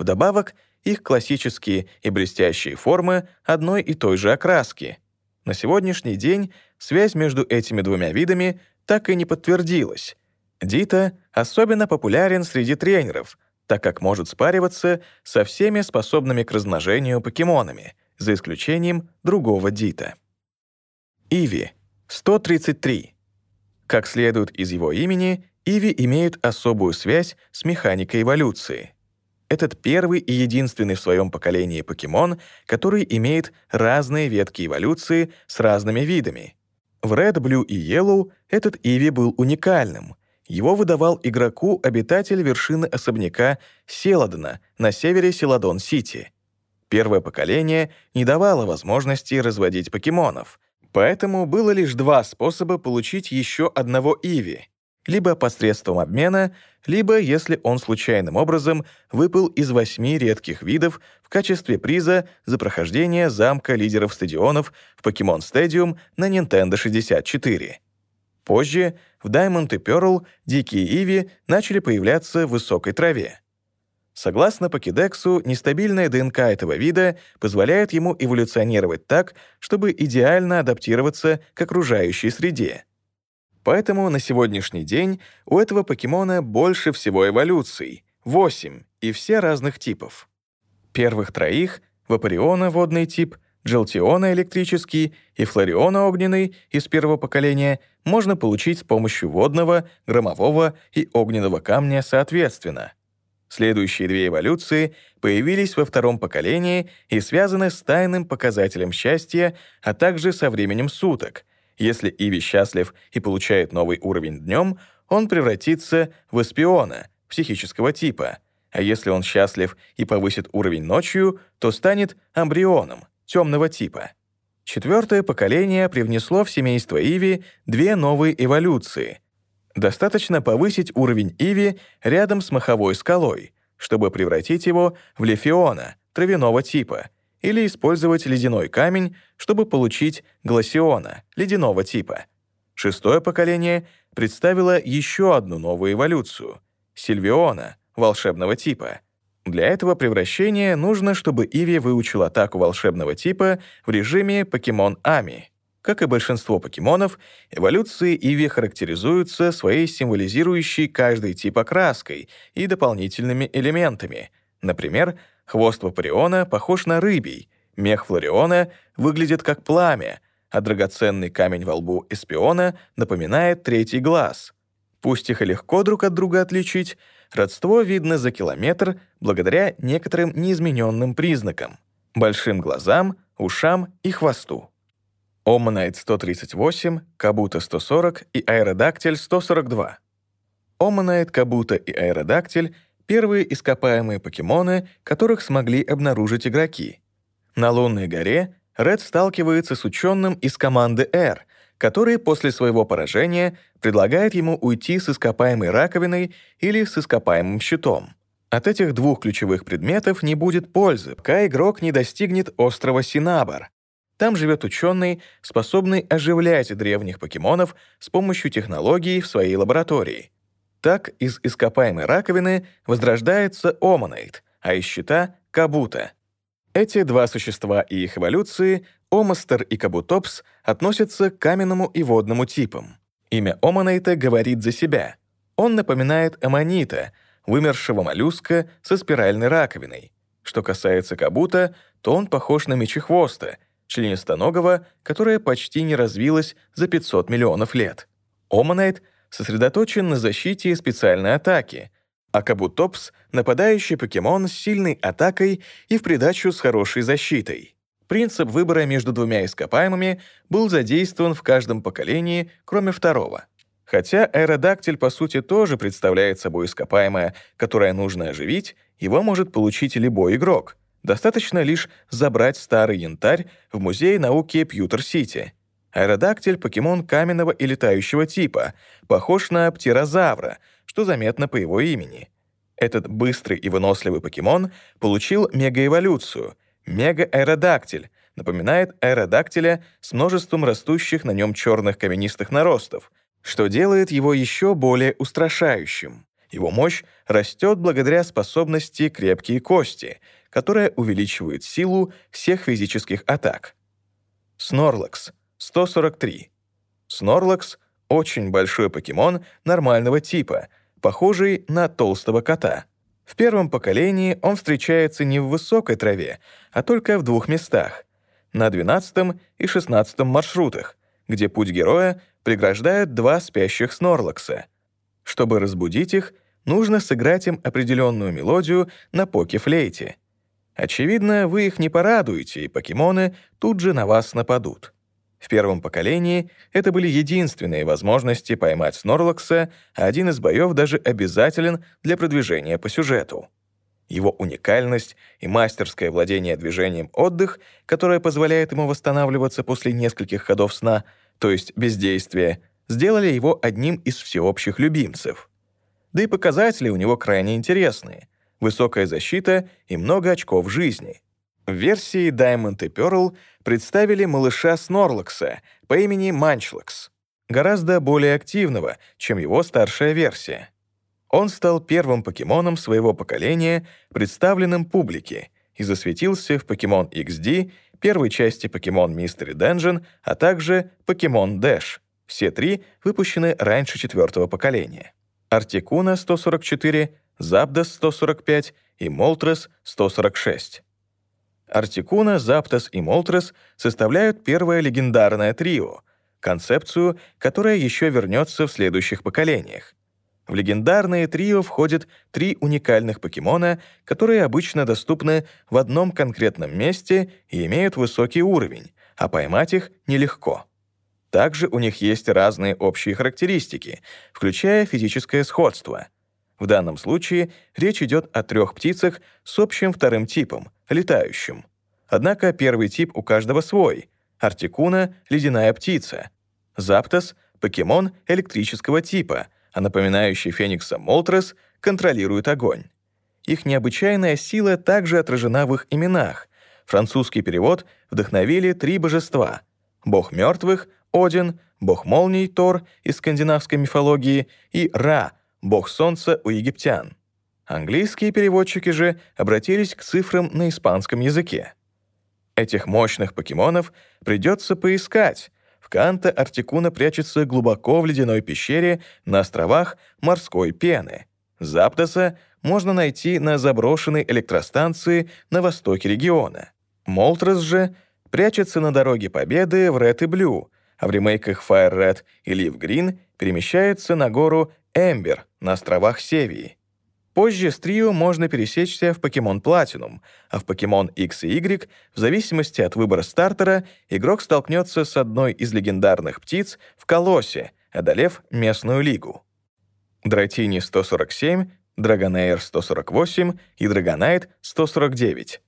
Вдобавок, их классические и блестящие формы одной и той же окраски. На сегодняшний день связь между этими двумя видами так и не подтвердилась. Дита особенно популярен среди тренеров, так как может спариваться со всеми способными к размножению покемонами, за исключением другого Дита. Иви — 133. Как следует из его имени, Иви имеют особую связь с механикой эволюции. Этот первый и единственный в своем поколении покемон, который имеет разные ветки эволюции с разными видами — в Red, Blue и Yellow этот Иви был уникальным. Его выдавал игроку обитатель вершины особняка Селадона на севере Селадон-Сити. Первое поколение не давало возможности разводить покемонов, поэтому было лишь два способа получить еще одного Иви либо посредством обмена, либо если он случайным образом выпал из восьми редких видов в качестве приза за прохождение замка лидеров стадионов в Pokemon Stadium на Nintendo 64. Позже в Diamond и Pearl дикие иви начали появляться в высокой траве. Согласно покедексу, нестабильная ДНК этого вида позволяет ему эволюционировать так, чтобы идеально адаптироваться к окружающей среде — Поэтому на сегодняшний день у этого покемона больше всего эволюций — 8, и все разных типов. Первых троих — Вапориона — водный тип, Джелтиона — электрический и Флориона — огненный из первого поколения — можно получить с помощью водного, громового и огненного камня соответственно. Следующие две эволюции появились во втором поколении и связаны с тайным показателем счастья, а также со временем суток — если Иви счастлив и получает новый уровень днем, он превратится в эспиона, психического типа, а если он счастлив и повысит уровень ночью, то станет амбрионом, темного типа. Четвертое поколение привнесло в семейство Иви две новые эволюции. Достаточно повысить уровень Иви рядом с маховой скалой, чтобы превратить его в Лефиона, травяного типа — или использовать ледяной камень, чтобы получить гласиона, ледяного типа. Шестое поколение представило еще одну новую эволюцию — сильвиона, волшебного типа. Для этого превращения нужно, чтобы Иви выучил атаку волшебного типа в режиме покемон Ами. Как и большинство покемонов, эволюции Иви характеризуются своей символизирующей каждый тип окраской и дополнительными элементами. Например, Хвост Вапариона похож на рыбий, мех Флориона выглядит как пламя, а драгоценный камень во лбу Эспиона напоминает третий глаз. Пусть их и легко друг от друга отличить, родство видно за километр благодаря некоторым неизмененным признакам — большим глазам, ушам и хвосту. Омонайт 138, Кабута 140 и Аэродактиль 142. Омонайт, Кабута и Аэродактиль — Первые ископаемые покемоны, которых смогли обнаружить игроки. На Лунной горе Ред сталкивается с ученым из команды R, который после своего поражения предлагает ему уйти с ископаемой раковиной или с ископаемым щитом. От этих двух ключевых предметов не будет пользы, пока игрок не достигнет острова Синабар. Там живет ученый, способный оживлять древних покемонов с помощью технологий в своей лаборатории. Так из ископаемой раковины возрождается Омонейт, а из щита — Кабута. Эти два существа и их эволюции, Омастер и Кабутопс, относятся к каменному и водному типам. Имя Омонейта говорит за себя. Он напоминает аммонита, вымершего моллюска со спиральной раковиной. Что касается Кабута, то он похож на мечехвоста, членистоногого, которое почти не развилось за 500 миллионов лет. Омонейт сосредоточен на защите и специальной атаке, а Кабутопс — нападающий покемон с сильной атакой и в придачу с хорошей защитой. Принцип выбора между двумя ископаемыми был задействован в каждом поколении, кроме второго. Хотя аэродактиль, по сути, тоже представляет собой ископаемое, которое нужно оживить, его может получить любой игрок. Достаточно лишь забрать старый янтарь в Музее науки Пьютер-Сити. Аэродактиль — покемон каменного и летающего типа, похож на птерозавра — что заметно по его имени. Этот быстрый и выносливый покемон получил мегаэволюцию. Мега-аэродактиль напоминает аэродактиля с множеством растущих на нем черных каменистых наростов, что делает его еще более устрашающим. Его мощь растет благодаря способности крепкие кости, которая увеличивает силу всех физических атак. Снорлакс — 143. Снорлакс — очень большой покемон нормального типа — похожий на толстого кота. В первом поколении он встречается не в высокой траве, а только в двух местах — на 12 и 16 маршрутах, где путь героя преграждают два спящих Снорлакса. Чтобы разбудить их, нужно сыграть им определенную мелодию на поке-флейте. Очевидно, вы их не порадуете, и покемоны тут же на вас нападут. В первом поколении это были единственные возможности поймать Снорлокса, а один из боев даже обязателен для продвижения по сюжету. Его уникальность и мастерское владение движением отдых, которое позволяет ему восстанавливаться после нескольких ходов сна, то есть бездействия, сделали его одним из всеобщих любимцев. Да и показатели у него крайне интересные. Высокая защита и много очков жизни — в версии Diamond и Pearl представили малыша Снорлакса по имени Манчлакс, гораздо более активного, чем его старшая версия. Он стал первым покемоном своего поколения, представленным публике, и засветился в Pokemon XD, первой части Pokemon Mystery Dungeon, а также Pokemon Dash. Все три выпущены раньше четвертого поколения. Артикуна 144, Запдас 145 и Молтрес 146. Артикуна, Заптас и Молтрес составляют первое легендарное трио, концепцию, которая еще вернется в следующих поколениях. В легендарное трио входят три уникальных покемона, которые обычно доступны в одном конкретном месте и имеют высокий уровень, а поймать их нелегко. Также у них есть разные общие характеристики, включая физическое сходство. В данном случае речь идет о трех птицах с общим вторым типом — летающим. Однако первый тип у каждого свой. Артикуна — ледяная птица. Заптос — покемон электрического типа, а напоминающий Феникса Молтрес контролирует огонь. Их необычайная сила также отражена в их именах. Французский перевод вдохновили три божества — бог мертвых — Один, бог молний — Тор из скандинавской мифологии и Ра — бог солнца у египтян. Английские переводчики же обратились к цифрам на испанском языке. Этих мощных покемонов придется поискать. В Канта Артикуна прячется глубоко в ледяной пещере на островах морской пены. Заптоса можно найти на заброшенной электростанции на востоке региона. Молтрес же прячется на дороге Победы в Red и Blue, а в ремейках Fire Red и Leaf Green перемещается на гору Эмбер на островах Севии. Позже с трио можно пересечься в Покемон Platinum, а в Покемон X и Y, в зависимости от выбора стартера, игрок столкнется с одной из легендарных птиц в Колоссе, одолев местную лигу. Дратини 147, Драгонэйр 148 и Драгонайт 149.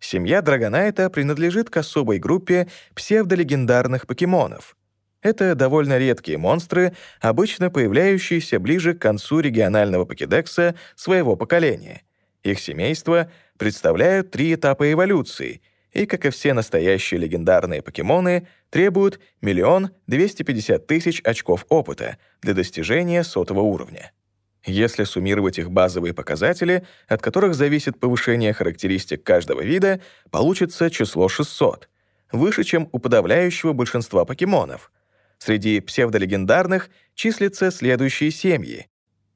Семья Драгонайта принадлежит к особой группе псевдолегендарных покемонов. Это довольно редкие монстры, обычно появляющиеся ближе к концу регионального покедекса своего поколения. Их семейство представляют три этапа эволюции и, как и все настоящие легендарные покемоны, требуют миллион двести пятьдесят тысяч очков опыта для достижения сотого уровня. Если суммировать их базовые показатели, от которых зависит повышение характеристик каждого вида, получится число 600, выше, чем у подавляющего большинства покемонов. Среди псевдолегендарных числятся следующие семьи.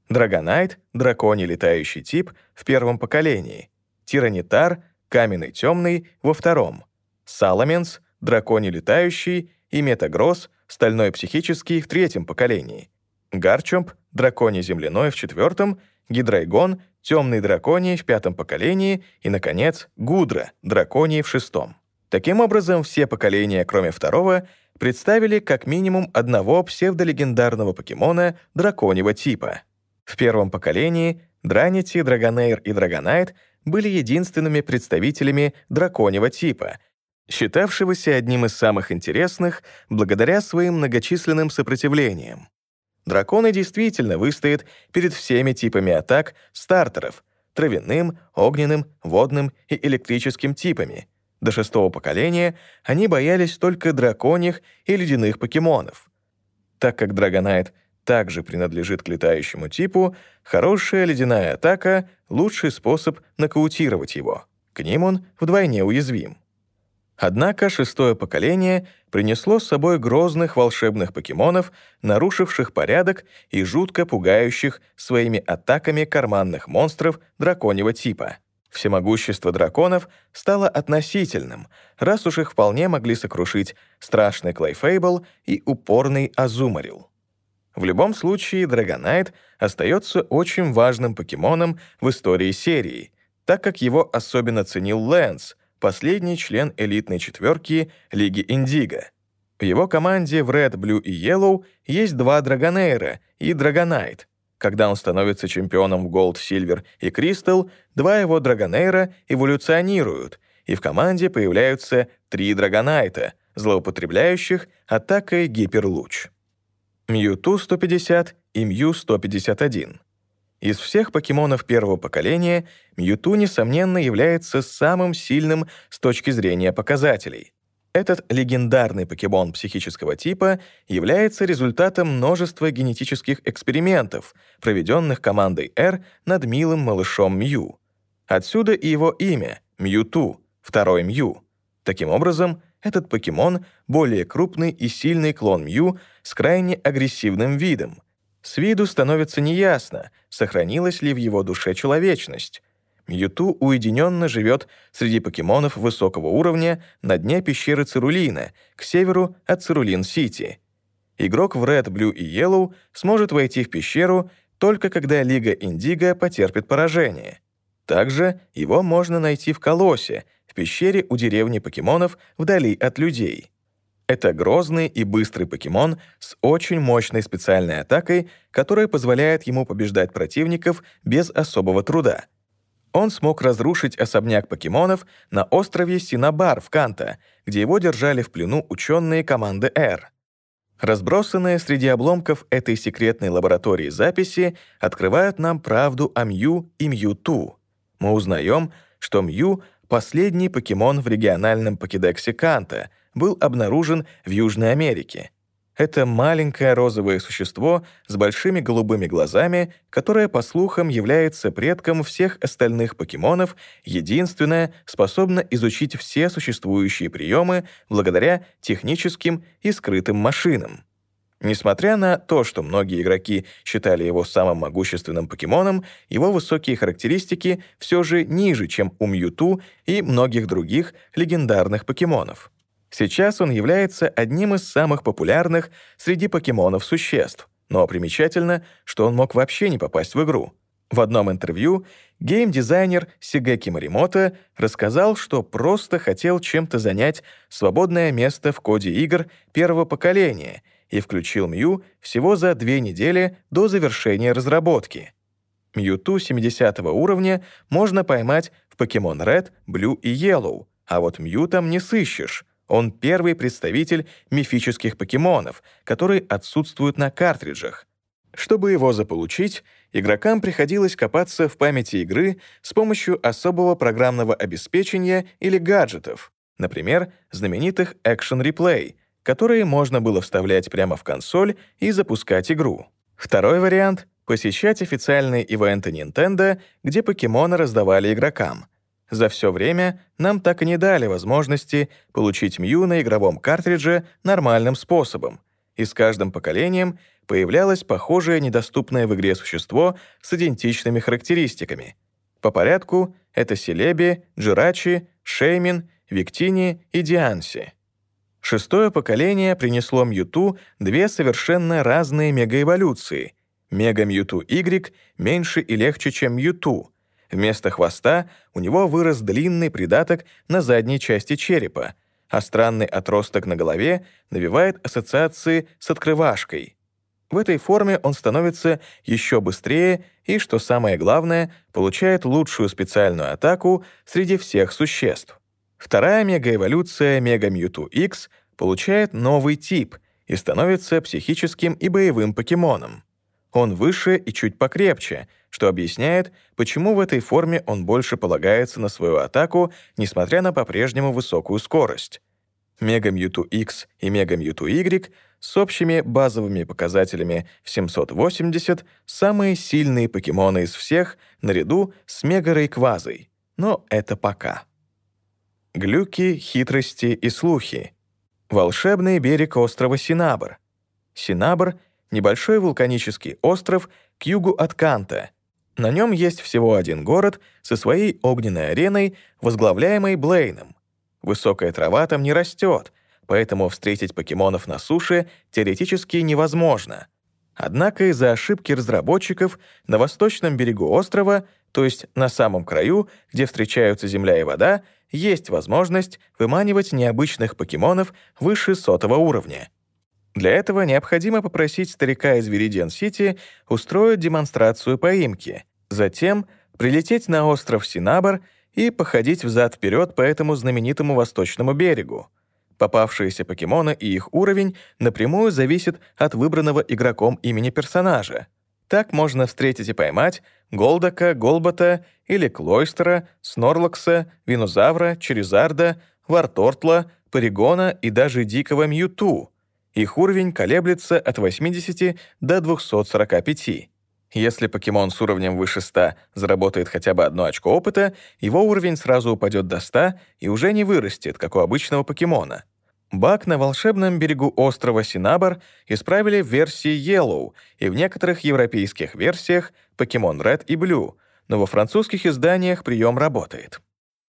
Драгонайт — драконий летающий тип в первом поколении, Тиранитар — каменный темный во втором, Саламенс — драконий летающий. И Метагросс — стальной психический в третьем поколении, Гарчомп — драконий земляной в четвертом, Гидрайгон — темный драконий в пятом поколении. И, наконец, Гудра — драконий в шестом. Таким образом, все поколения, кроме второго, представили как минимум одного псевдолегендарного покемона драконьего типа. В первом поколении Дранити, Драгонейр и Драгонайт были единственными представителями драконьего типа, считавшегося одним из самых интересных благодаря своим многочисленным сопротивлениям. Драконы действительно выстоят перед всеми типами атак стартеров — травяным, огненным, водным и электрическим типами. До шестого поколения они боялись только драконьих и ледяных покемонов. Так как Драгонайт также принадлежит к летающему типу, хорошая ледяная атака — лучший способ нокаутировать его. К ним он вдвойне уязвим. Однако шестое поколение принесло с собой грозных волшебных покемонов, нарушивших порядок и жутко пугающих своими атаками карманных монстров драконьего типа. Всемогущество драконов стало относительным, раз уж их вполне могли сокрушить страшный Клейфейбл и упорный Азумарил. В любом случае, Драгонайт остается очень важным покемоном в истории серии, так как его особенно ценил Лэнс — последний член элитной четверки Лиги Индиго. В его команде в Red, Blue и Yellow есть два Драгонейра и Драгонайт. Когда он становится чемпионом в Gold, Silver и Crystal, два его Драгонейра эволюционируют, и в команде появляются три Драгонайта, злоупотребляющих атакой Гиперлуч. Мьюту 150 и Мью 151. Из всех покемонов первого поколения Мьюту, несомненно, является самым сильным с точки зрения показателей. Этот легендарный покемон психического типа является результатом множества генетических экспериментов, проведенных командой R над милым малышом Мью. Отсюда и его имя — Мьюту, второй Мью. Таким образом, этот покемон — более крупный и сильный клон Мью с крайне агрессивным видом — с виду становится неясно, сохранилась ли в его душе человечность. Мьюту уединенно живет среди покемонов высокого уровня на дне пещеры Цирулина, к северу от Цирулин-Сити. Игрок в Red, Blue и Yellow сможет войти в пещеру только когда Лига Индиго потерпит поражение. Также его можно найти в Колосе, в пещере у деревни покемонов вдали от людей. Это грозный и быстрый покемон с очень мощной специальной атакой, которая позволяет ему побеждать противников без особого труда. Он смог разрушить особняк покемонов на острове Синабар в Канта, где его держали в плену ученые команды R. Разбросанные среди обломков этой секретной лаборатории записи открывают нам правду о Мью и Мью-Ту. Мы узнаем, что Мью — последний покемон в региональном покедексе Канта — был обнаружен в Южной Америке. Это маленькое розовое существо с большими голубыми глазами, которое, по слухам, является предком всех остальных покемонов, единственное, способно изучить все существующие приемы благодаря техническим и скрытым машинам. Несмотря на то, что многие игроки считали его самым могущественным покемоном, его высокие характеристики все же ниже, чем у Мьюту и многих других легендарных покемонов. Сейчас он является одним из самых популярных среди покемонов существ, но примечательно, что он мог вообще не попасть в игру. В одном интервью гейм-дизайнер Сигеки Маримото рассказал, что просто хотел чем-то занять свободное место в коде игр первого поколения и включил Мью всего за две недели до завершения разработки. Мьюту 70 уровня можно поймать в Pokemon Red, Blue и Yellow, а вот Мью там не сыщешь. Он первый представитель мифических покемонов, которые отсутствуют на картриджах. Чтобы его заполучить, игрокам приходилось копаться в памяти игры с помощью особого программного обеспечения или гаджетов, например, знаменитых Action Replay, которые можно было вставлять прямо в консоль и запускать игру. Второй вариант — посещать официальные ивенты Nintendo, где покемоны раздавали игрокам. За все время нам так и не дали возможности получить Мью на игровом картридже нормальным способом, и с каждым поколением появлялось похожее недоступное в игре существо с идентичными характеристиками. По порядку — это Селеби, Джирачи, Шеймин, Виктини и Дианси. Шестое поколение принесло Мьюту две совершенно разные мегаэволюции. Мега Мьюту Y меньше и легче, чем Мьюту, Вместо хвоста у него вырос длинный придаток на задней части черепа, а странный отросток на голове навевает ассоциации с открывашкой. В этой форме он становится еще быстрее и, что самое главное, получает лучшую специальную атаку среди всех существ. Вторая мегаэволюция Мега Мьюту X получает новый тип и становится психическим и боевым покемоном. Он выше и чуть покрепче — что объясняет, почему в этой форме он больше полагается на свою атаку, несмотря на по-прежнему высокую скорость. Мега Мьюту X и Мега Мьюту Y с общими базовыми показателями в 780 самые сильные покемоны из всех, наряду с Мега Рейквазой. Но это пока. Глюки, хитрости и слухи. Волшебный берег острова Синабр. Синабр — небольшой вулканический остров к югу от Канта — на нем есть всего один город со своей огненной ареной, возглавляемой Блейном. Высокая трава там не растет, поэтому встретить покемонов на суше теоретически невозможно. Однако из-за ошибки разработчиков на восточном берегу острова, то есть на самом краю, где встречаются земля и вода, есть возможность выманивать необычных покемонов выше сотого уровня. Для этого необходимо попросить старика из Веридиан-Сити устроить демонстрацию поимки, затем прилететь на остров Синабр и походить взад-вперед по этому знаменитому восточному берегу. Попавшиеся покемоны и их уровень напрямую зависят от выбранного игроком имени персонажа. Так можно встретить и поймать Голдака, Голбота или Клойстера, Снорлокса, Винозавра, Черезарда, Вартортла, Паригона и даже Дикого Мьюту — их уровень колеблется от 80 до 245. Если покемон с уровнем выше 100 заработает хотя бы одно очко опыта, его уровень сразу упадет до 100 и уже не вырастет, как у обычного покемона. Баг на волшебном берегу острова Синабар исправили в версии Yellow и в некоторых европейских версиях Pokemon Red и Blue, но во французских изданиях прием работает.